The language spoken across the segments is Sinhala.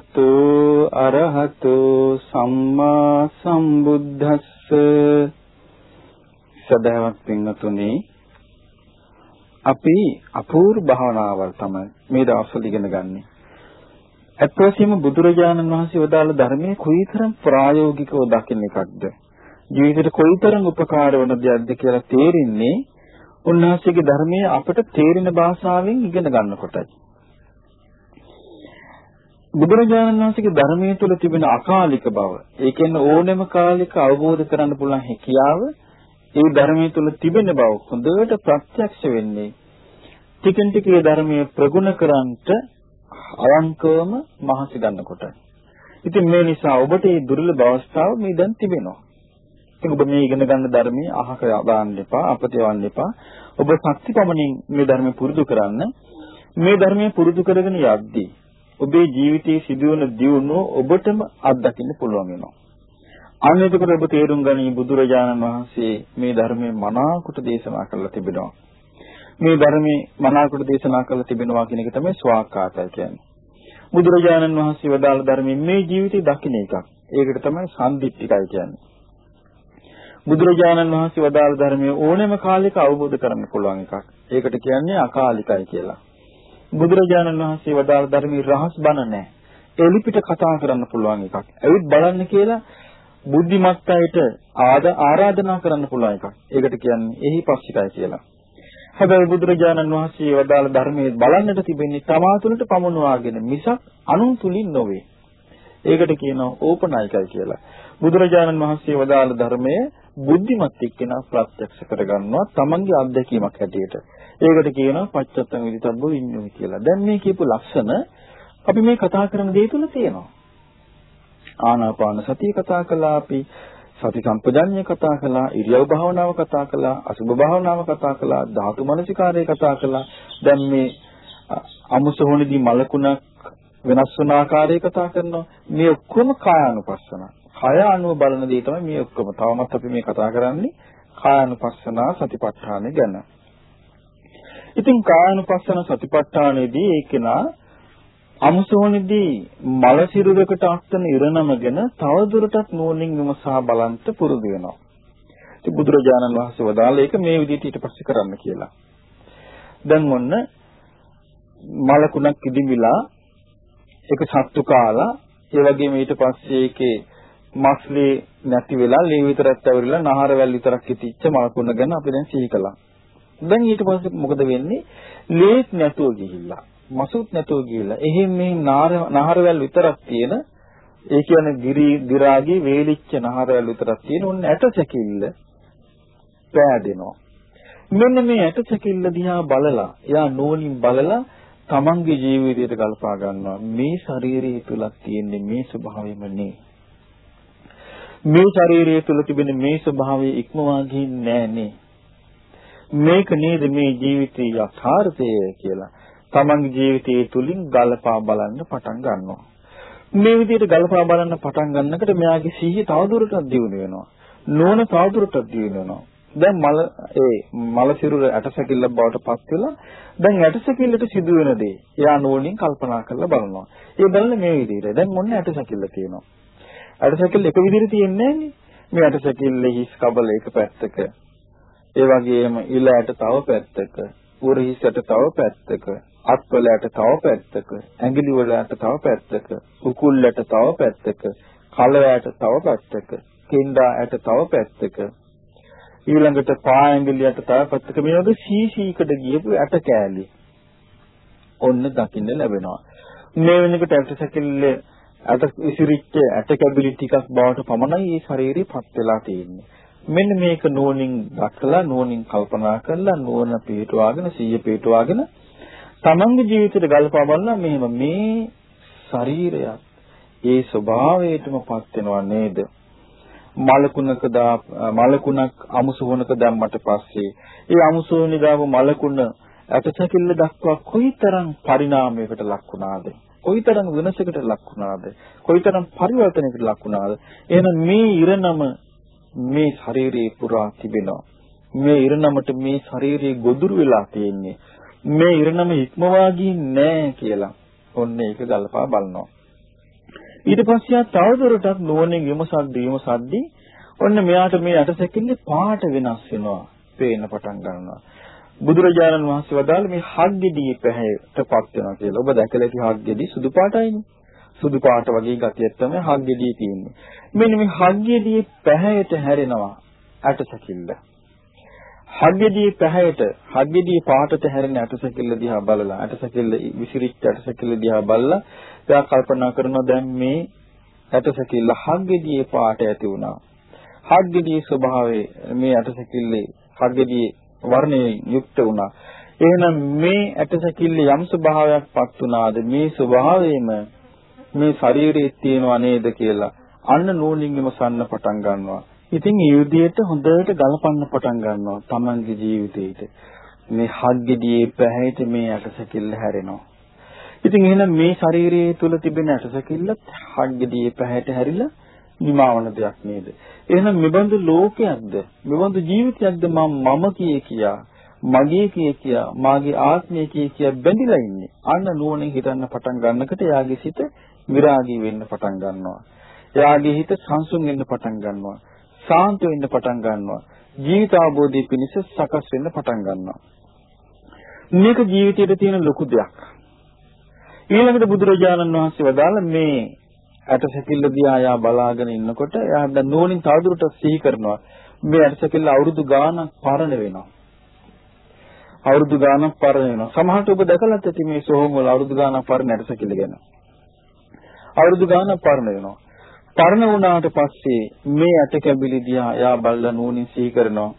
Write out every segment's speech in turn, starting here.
තස්ස භගවතු අරහතු සම්මා සම්බුද්දස්ස සදාවත් පින්වතුනි අපි අපූර්ව භාවනාවල් තමයි මේ දවස්වල ඉගෙන ගන්නේ. අත්වශයෙන්ම බුදුරජාණන් වහන්සේ වදාළ ධර්මයේ කොයිතරම් ප්‍රායෝගිකව දකින්න එකක්ද? ජීවිතේට කොයිතරම් උපකාර වන දෙයක්ද කියලා තේරෙන්නේ උන්වහන්සේගේ ධර්මයේ අපට තේරෙන භාෂාවෙන් ඉගෙන ගන්නකොටයි. බුදුරජාණන් වහන්සේගේ ධර්මයේ තුල තිබෙන අකාලික බව, ඒ කියන්නේ ඕනෑම කාලික අවබෝධ කරන්න පුළුවන් හැකියාව, ඒ ධර්මයේ තුල තිබෙන බව හොඳට ප්‍රත්‍යක්ෂ වෙන්නේ ටිකෙන් ටික ඒ ධර්මයේ ප්‍රගුණ කරන්ට අවංකවම මහසි ගන්නකොටයි. ඉතින් මේ නිසා ඔබට මේ දුර්ලභ අවස්ථාව මේ දැන් තිබෙනවා. ඉතින් ඔබ මේ ඉගෙන ගන්න ධර්මයේ අහක දාන්න එපා, අපත යවන්න එපා. ඔබ ශක්තිපමණින් මේ ධර්මය පුරුදු කරන්න. මේ ධර්මය පුරුදු කරගෙන යද්දී ඔබේ ජීවිතයේ සිදුවන දියුණුව ඔබටම අත්දකින්න පුළුවන් වෙනවා. අන්න එතකොට ඔබ තේරුම් ගනී බුදුරජාණන් වහන්සේ මේ ධර්මයේ මනාකොට දේශනා කරලා තිබෙනවා. මේ ධර්මයේ මනාකොට දේශනා කරලා තිබෙනවා කියන එක තමයි ස්වාක්කාතය කියන්නේ. බුදුරජාණන් වහන්සේ වදාළ ධර්මයේ මේ ජීවිතේ දකින්න එකක්. ඒකට තමයි සම්දිත්තිකයි කියන්නේ. බුදුරජාණන් වහන්සේ වදාළ ධර්මයේ ඕනෑම කාලයක අවබෝධ කරගන්න පුළුවන් එකක්. ඒකට කියන්නේ අකාලිකයි කියලා. බුදුරජාණන් වහන්සේ වදාළ ධර්මයේ රහස් බණ නැහැ. එලිපිට කතා කරන්න පුළුවන් එකක්. ඇවිත් බලන්න කියලා බුද්ධිමත් අයට ආරාධනා කරන්න පුළුවන් එකක්. ඒකට කියන්නේ එහි පස්සිකයි කියලා. හැබැයි බුදුරජාණන් වහන්සේ වදාළ ධර්මයේ බලන්නට තිබෙන්නේ තමා තුළට පමුණවාගෙන මිසක් අනුන් තුලින් නොවේ. ඒකට කියනවා ඕපනායිකයි කියලා. බුදුරජාණන් වහන්සේ වදාළ ධර්මයේ බුද්ධිමත් එක්කෙනා ප්‍රත්‍යක්ෂ කරගන්නවා තමන්ගේ අත්දැකීමක් හැටියට. ඒකට කියනවා පච්චත්තං විදිතබ්බ විඤ්ඤුයි කියලා. දැන් මේ කියපු ලක්ෂණ අපි මේ කතා කරන දේ තුල තියෙනවා. ආනාපාන සතිය කතා කළා අපි සති සම්පජඤ්ඤය කතා කළා ඉරියව් භාවනාව කතා කළා අසුභ භාවනාව කතා කළා ධාතු මනසිකාරය කතා කළා දැන් මේ අමුසොහොනේදී මලකුණක් වෙනස් වන ආකාරය කතා කරනවා මේ ඔක්කොම කායානුපස්සන කය අනුව බලන දේ තමයි මේ ඔක්කොම තවමත් අපි මේ කතා කරන්නේ කායානුපස්සනා සතිපට්ඨාන ගැන ඉතින් කායානුපස්සන සතිපට්ඨානයේදී ඒකේනා අමුසෝනේදී මල සිරුරකට අස්තන ඉරණමගෙන තවදුරටත් නුවණින් විමසා බලන්ට පුරුදු වෙනවා. ඉතින් බුදුරජාණන් වහන්සේ වදාළ ඒක මේ විදිහට ඊට පස්සේ කරන්න කියලා. දැන් ඔන්න මලකුණක් ඉදිමිලා ඒක සත්තු කාලා ඒ වගේම ඊට පස්සේ ඒකේ මස්ලේ නැති වෙලා ලේ විතරක් ඇවිල්ලා නහරවැල් විතරක් හිටිච්ච මලකුණ ගැන අපි දැන් සිහි කළා. දැන් ඊට පස්සේ මොකද වෙන්නේ? ලේත් නැතුව ගිහිල්ලා මසුත් නැතුව ගිහිල්ලා එහෙන් මෙහෙන් නහරවැල් විතරක් තියෙන ඒ කියන්නේ ගිරි දිරාගේ වේලිච්ච නහරවැල් විතරක් තියෙන උන් ඇට සැකිල්ල පෑදෙනවා මෙන්න මේ ඇට සැකිල්ල දිහා බලලා එයා නෝනින් බලලා තමන්ගේ ජීවිතයට කල්පා ගන්නවා මේ ශරීරය තුල තියෙන මේ ස්වභාවයම නේ මේ ශරීරය තුල තිබෙන මේ ස්වභාවය ඉක්මවා ගින්නේ නෑනේ මේක නේද මේ ජීවිතයේ යථාර්ථය කියලා තමන්ගේ ජීවිතයේ තුලින් ගලපා බලන්න පටන් ගන්නවා. මේ විදිහට ගලපා බලන්න පටන් ගන්නකොට මෙයාගේ සිහිය තවදුරටත් දියුණු වෙනවා. නෝන තවදුරටත් දියුණු වෙනවා. දැන් මල ඒ මල සිරුර ඇටසැකිල්ල බවට පත් වෙලා දැන් ඇටසැකිල්ලට සිදුවෙන දේ එයා නෝනින් කල්පනා කරලා බලනවා. ඒ බලන මේ විදිහට දැන් මොන්නේ ඇටසැකිල්ල තියෙනවා. ඇටසැකිල්ල එක විදිහට තියෙන්නේ මේ ඇටසැකිල්ල හිස් කබල එක පැත්තක. ඒ වගේම ඉල ඇට තව පැත්තක. උර හිස් ඇට තව පැත්තක. අත්වලට තව පැත්තක, ඇඟිලි වලට තව පැත්තක, උකුල්ලට තව පැත්තක, කලයට තව පැත්තක, කෙන්ඩාට තව පැත්තක, ඊළඟට පා ඇඟිලියට තව පැත්තක මේ වගේ සීසීකට ගියපු ඇට කෑලි. ඔන්න දකින්න ලැබෙනවා. මේ වෙනකොට ඇට සැකිල්ල අට ඉසිරිච්ච ඇට කැබිලි ටිකක් බවට පමණයි මේ ශරීරෙපත් වෙලා තියෙන්නේ. මෙන්න මේක නෝනින් දැකලා නෝනින් කල්පනා කරලා නෝන පිටුවාගෙන සීය පිටුවාගෙන තමන්ගේ ජීවිතේට ගල්පා බලනවා මෙහෙම මේ ශරීරය ඒ ස්වභාවයටමපත් වෙනව නේද මලකුණක දා මලකුණක් අමුසුවනක දැම්මට පස්සේ ඒ අමුසුවනේ දාපු මලකුණ ඇටසැකිල්ල දක්වා කොයිතරම් පරිණාමයකට ලක් වුණාද කොයිතරම් වෙනසකට ලක් වුණාද කොයිතරම් පරිවර්තනයකට ලක් වුණාද එහෙනම් මේ ඉරණම මේ ශරීරයේ පුරා තිබෙනවා මේ ඉරණමට මේ ශරීරයේ ගොදුරු වෙලා තියෙන්නේ මේ ඉරණම ඉක්මවා ගින්නේ නැහැ කියලා ඔන්න ඒක ගලපා බලනවා. ඊට පස්සේ ආ තවදුරටත් නුවණින් විමසද්දී විමසද්දී ඔන්න මෙයාට මේ අටසැකිල්ලේ පාට වෙනස් වෙනවා. පේන්න පටන් ගන්නවා. බුදුරජාණන් වහන්සේ වදාළ මේ හග්ගෙඩියේ පැහැයටපත් වෙනවා කියලා. ඔබ දැකලා ඇති හග්ගෙඩි සුදු පාටයිනේ. සුදු පාට වගේ ගතියක් තමයි හග්ගෙඩියේ තියෙන්නේ. මෙන්න මේ හග්ගෙඩියේ පැහැයට හැරෙනවා ඇටසැකිල්ල. හග්ගෙඩියේ පැහැයට හග්ගෙඩියේ පාටට හැරෙන ඇටසැකිල්ල දිහා බලලා ඇටසැකිල්ල විසිරිච්ච ඇටසැකිල්ල දිහා බලලා එයා කල්පනා කරනවා දැන් මේ ඇටසැකිල්ල හග්ගෙඩියේ පාට ඇති වුණා. හග්ගෙඩියේ ස්වභාවය මේ ඇටසැකිල්ලේ හග්ගෙඩියේ වර්ණයෙන් යුක්ත වුණා. එහෙනම් මේ ඇටසැකිල්ල යම් ස්වභාවයක් පත් වුණාද මේ ස්වභාවයම මේ ශරීරයේ තියෙනව නේද කියලා අන්න නෝනින් විමසන්න පටන් ගන්නවා. ඉතින් ඒ විදිහට හොඳට ගලපන්න පටන් ගන්නවා තමන්ගේ ජීවිතේට. මේ හග්ගෙඩියේ පැහැයට මේ ඇටසැකිල්ල හැරෙනවා. ඉතින් එහෙනම් මේ ශරීරයේ තුල තිබෙන ඇටසැකිල්ලත් හග්ගෙඩියේ පැහැයට හැරිලා නිමාවන දෙයක් නේද? එහෙනම් මෙබඳු ලෝකයක්ද? මෙබඳු ජීවිතයක්ද මම මම කියේ කියා, මගේ කියේ කියා, මාගේ ආත්මය කියේ කියා බැඳිලා ඉන්නේ. අන්න නුවණින් හිතන්න පටන් ගන්නකොට එයාගේ සිත විරාගී වෙන්න පටන් ගන්නවා. එයාගේ හිත සංසුන් වෙන්න පටන් ගන්නවා. සාන්ත වෙන්න පටන් ගන්නවා. ජීවිත අවබෝධය පිණිස සකස් වෙන්න පටන් ගන්නවා. මේක ජීවිතයේ තියෙන ලොකු දෙයක්. ඊළඟට බුදුරජාණන් වහන්සේ වදාළ මේ ඇටසැකිල්ල දිහා යා බලාගෙන ඉන්නකොට එයා දැන් නෝනින් තවදුරටත් සිහි කරනවා. මේ ඇටසැකිල්ල අවුරුදු ගාණක් පරණ වෙනවා. අවුරුදු ගාණක් පරණ වෙනවා. සමහරට ඔබ දැකලත් ඇති මේ සෝහම් වල අවුරුදු ගාණක් පරණ ඇටසැකිල්ල ගැන. අවුරුදු ගාණක් පරණ වෙනවා. පරණ වුණාට පස්සේ මේ ඇටකැබිලි දිහා යා බලලා නෝනින් සිහි කරනවා.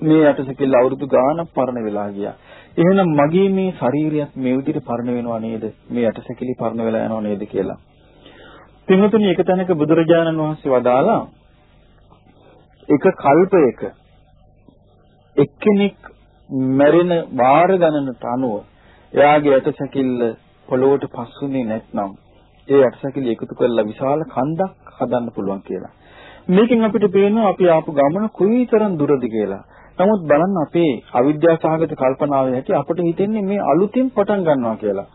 මේ ඇටසැකිල්ල අවුරුදු ගාණක් පරණ වෙලා ගියා. එහෙනම් මගේ මේ ශරීරයත් මේ විදිහට පරණ වෙනව නේද? මේ ඇටසැකිලි පරණ වෙලා යනව නේද කියලා. පින්වතුනි එක තැනක බුදුරජාණන් වහන්සේ වදාලා එක කල්පයක එක්කෙනෙක් මැරෙන වාර ගණනට අනුව එයාගේ ඇටසැකිල්ල පොළොවට පස්සුනේ නැත්නම් ඒ ඇටසැකිලි එකතු කරලා විශාල කන්දක් හදන්න පුළුවන් කියලා. මේකෙන් අපිට පේනවා අපි ආපු ගමන කොයිතරම් දුරද කියලා. නමුත් බලන්න අපේ අවිද්‍යාව සහගත කල්පනාවේ ඇති අපිට හිතෙන්නේ මේ අලුතින් පටන් ගන්නවා කියලා.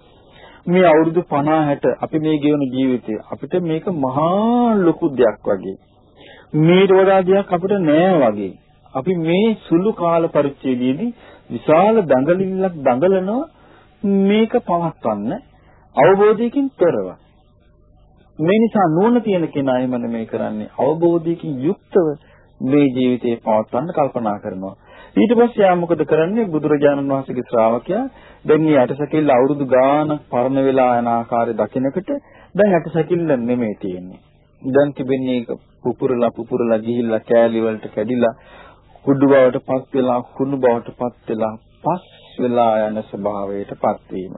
මේ අවුරුදු 50 60 අපි මේ ගෙවන ජීවිතය අපිට මේක මහා ලොකු දෙයක් වගේ. මේට වඩා දෙයක් අපිට නෑ වගේ. අපි මේ සුළු කාල පරිච්ඡේදයේදී විශාල දඟලිල්ලක් දඟලනවා මේක පවත්වන්න අවබෝධයකින් තොරව. මේ නිසා නුවණ තියෙන කෙනා එමන මේ කරන්නේ අවබෝධයකින් යුක්තව මේ ජීවිතේ පවත්වන්න කල්පනා කරනවා. ඊට පස්සේ යා මොකද කරන්නේ බුදුරජාණන් වහන්සේගේ ශ්‍රාවකයා දැන් මේ ඇටසැකිල්ල අවුරුදු ගාණක් පරණ වෙලා යන ආකාරය දකිනකොට දැන් ඇටසැකිල්ල නෙමෙයි තියෙන්නේ. දැන් තිබෙන්නේ ඒක පුපුරලා පුපුරලා ගිහිල්ලා කෑලි වලට කැඩිලා කුඩු බවට පත් වෙලා කුණු බවට පත් වෙලා පස් වෙලා යන ස්වභාවයට පත් වීම.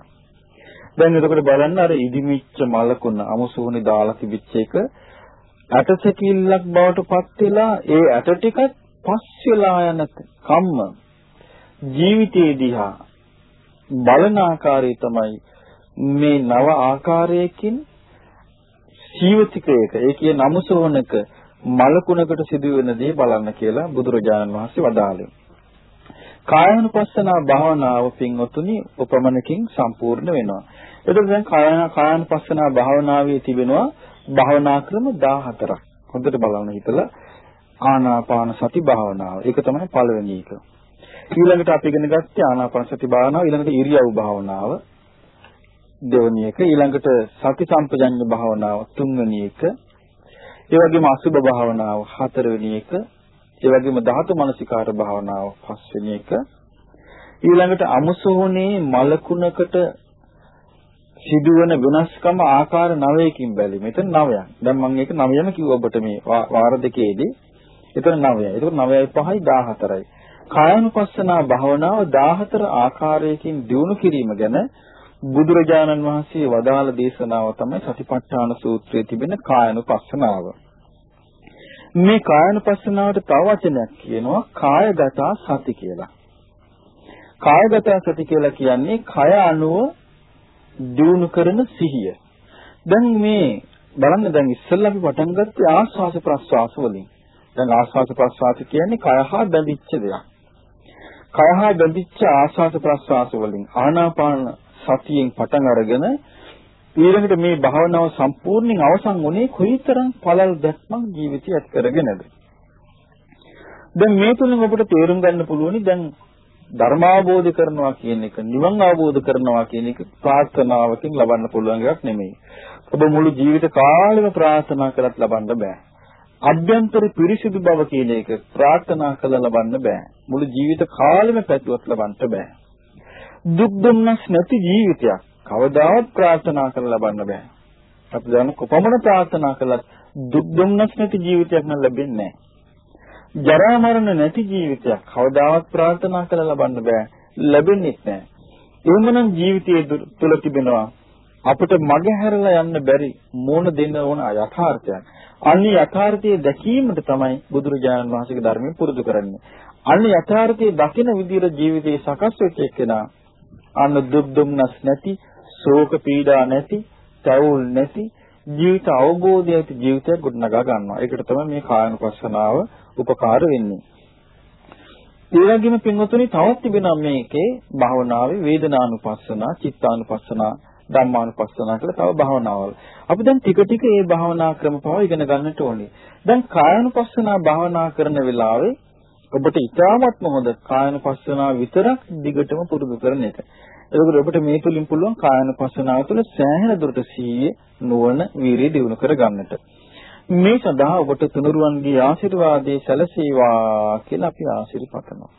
දැන් එතකොට බලන්න අර ඉදිමිච්ච මලකුණ අමුසුහුනේ දාලා තිබිච්ච එක ඇටසැකිල්ලක් බවට පත් වෙලා ඒ ඇට ටිකත් පස් වෙලා යන කම්ම ජීවිතේ දිහා බලන ආකාරය තමයි මේ නව ආකාරයකින් ජීවිතිකයක ඒ කිය නමුසෝනක මලකුණකට සිදුවෙන දේ බලන්න කියලා බුදුරජාණන් වහන්සේ වදාළේ. කායानुපස්සනා භාවනාව පින්වතුනි උපමනකින් සම්පූර්ණ වෙනවා. එතකොට දැන් කායानुපස්සනා භාවනාවේ තිබෙනවා භාවනා ක්‍රම 14ක්. හොඳට බලන්න හිතලා ආනාපාන සති භාවනාව. ඒක තමයි පළවෙනි එක. ඊළඟට අපි ඉගෙන ගත්තේ ආනාපාන සති භාවනාව, ඊළඟට ඉරියව් භාවනාව දෙවෙනි එක, ඊළඟට සති සම්පජඤ්ඤ භාවනාව තුන්වෙනි එක, ඒ වගේම අසුබ භාවනාව හතරවෙනි එක, ඒ වගේම ධාතු මනසිකාර භාවනාව පස්වෙනි එක, ඊළඟට අමුසෝනේ මලකුණකට සිදුවන වෙනස්කම ආකාර 9කින් බැලීම. මෙතන 9ක්. දැන් මම ඒක 9ම කිව්ව ඔබට මේ වාර දෙකේදී. එතන 9යි. ඒක 9යි 5යි 14යි. කායනුපස්සනා භාවනාව 14 ආකාරයකින් දියුණු කිරීම ගැන බුදුරජාණන් වහන්සේ වදාළ දේශනාව තමයි සතිපට්ඨාන සූත්‍රයේ තිබෙන කායනුපස්සනාව. මේ කායනුපස්සනාවට තව වචනයක් කියනවා කායගත සති කියලා. කායගත සති කියලා කියන්නේ කය අනුව දියුණු කරන සිහිය. දැන් මේ බලන්න දැන් ඉස්සෙල්ලා අපි පටන් ගත්තේ ආස්වාස ප්‍රස්වාස වලින්. දැන් ආස්වාස ප්‍රස්වාස කියන්නේ කය හා බැඳිච්ච දෙයක්. කය හා බැඳිච්ච ආස්වාස ප්‍රස්වාස වලින් ආනාපාන සතියෙන් පටන් අරගෙන ඊළඟට මේ භාවනාව සම්පූර්ණයෙන් අවසන් වුණේ කොයිතරම් පළල් දැක්මක් ජීවිතය ඇත් කරගෙනද දැන් මේ තුලින් ඔබට තේරුම් ගන්න පුළුවනි දැන් ධර්මාවබෝධ කරනවා කියන එක නිවන් අවබෝධ කරනවා කියන එක ප්‍රාර්ථනාවකින් ලබන්න පුළුවන් එකක් නෙමෙයි. ඔබ මුළු ජීවිත කාලෙම ප්‍රාර්ථනා කරත් ලබන්න බෑ. අභ්‍යන්තර පිරිසිදු බව කියන එක ප්‍රාර්ථනා කළා ලබන්න බෑ. මුළු ජීවිත කාලෙම පැතුවත් ලබන්න බෑ. දුක් දුන්නස් නැති ජීවිතයක් කවදාවත් ප්‍රාර්ථනා කරලා ලබන්න බෑ. අපි දන්න කොපමණ ප්‍රාර්ථනා කළත් දුක් දුන්නස් නැති ජීවිතයක් නම් ලැබෙන්නේ නැහැ. ජරා මරණ නැති ජීවිතයක් කවදාවත් ප්‍රාර්ථනා කරලා ලබන්න බෑ ලැබෙන්නේ නැහැ. එහෙමනම් ජීවිතයේ තුල තිබෙනවා අපිට මග හැරලා යන්න බැරි මොන දෙන්න ඕන යථාර්ථයක්. අන්නේ යථාර්ථයේ දැකීමට තමයි බුදුරජාණන් වහන්සේගේ ධර්මය පුරුදු කරන්නේ. අන්නේ යථාර්ථයේ දකින විදිහට ජීවිතේ සකස් වෙච්ච එක්කෙනා අන්න දුක් දුම්නස් නැති, ශෝක පීඩා නැති, තවුල් නැති ජීවිත අවබෝධය ඇති ජීවිතයක් ගොඩනගා ගන්නවා. ඒකට තමයි මේ කායනුපස්සනාව උපකාර වෙන්නේ. ඒ වගේම පින්වතුනි තවත් තිබෙනවා මේකේ භාවනාවේ වේදනානුපස්සනා, චිත්තානුපස්සනා, ධම්මානුපස්සනා කියලා තව භාවනාවල්. අපි දැන් ටික ටික මේ භාවනා ක්‍රම පව ඉගෙන ගන්නට ඕනේ. දැන් කායනුපස්සනා භාවනා කරන වෙලාවේ ඔබට ඉතාමත්ම හොඳ කායනුපස්සනා විතරක් දිගටම පුරුදු කරන එක. එතකොට ඔබට මේ තුලින් පුළුවන් කායනුපස්සනාව තුළ සෑහෙන දුරට සීය නුවණ වීරිය දිනු කර ගන්නට. මේ සඳහා ඔබට තුනුරුවන්ගේ ආශිර්වාදයේ සැලසේවා කියලා අපි ආශිර්වාද කරනවා.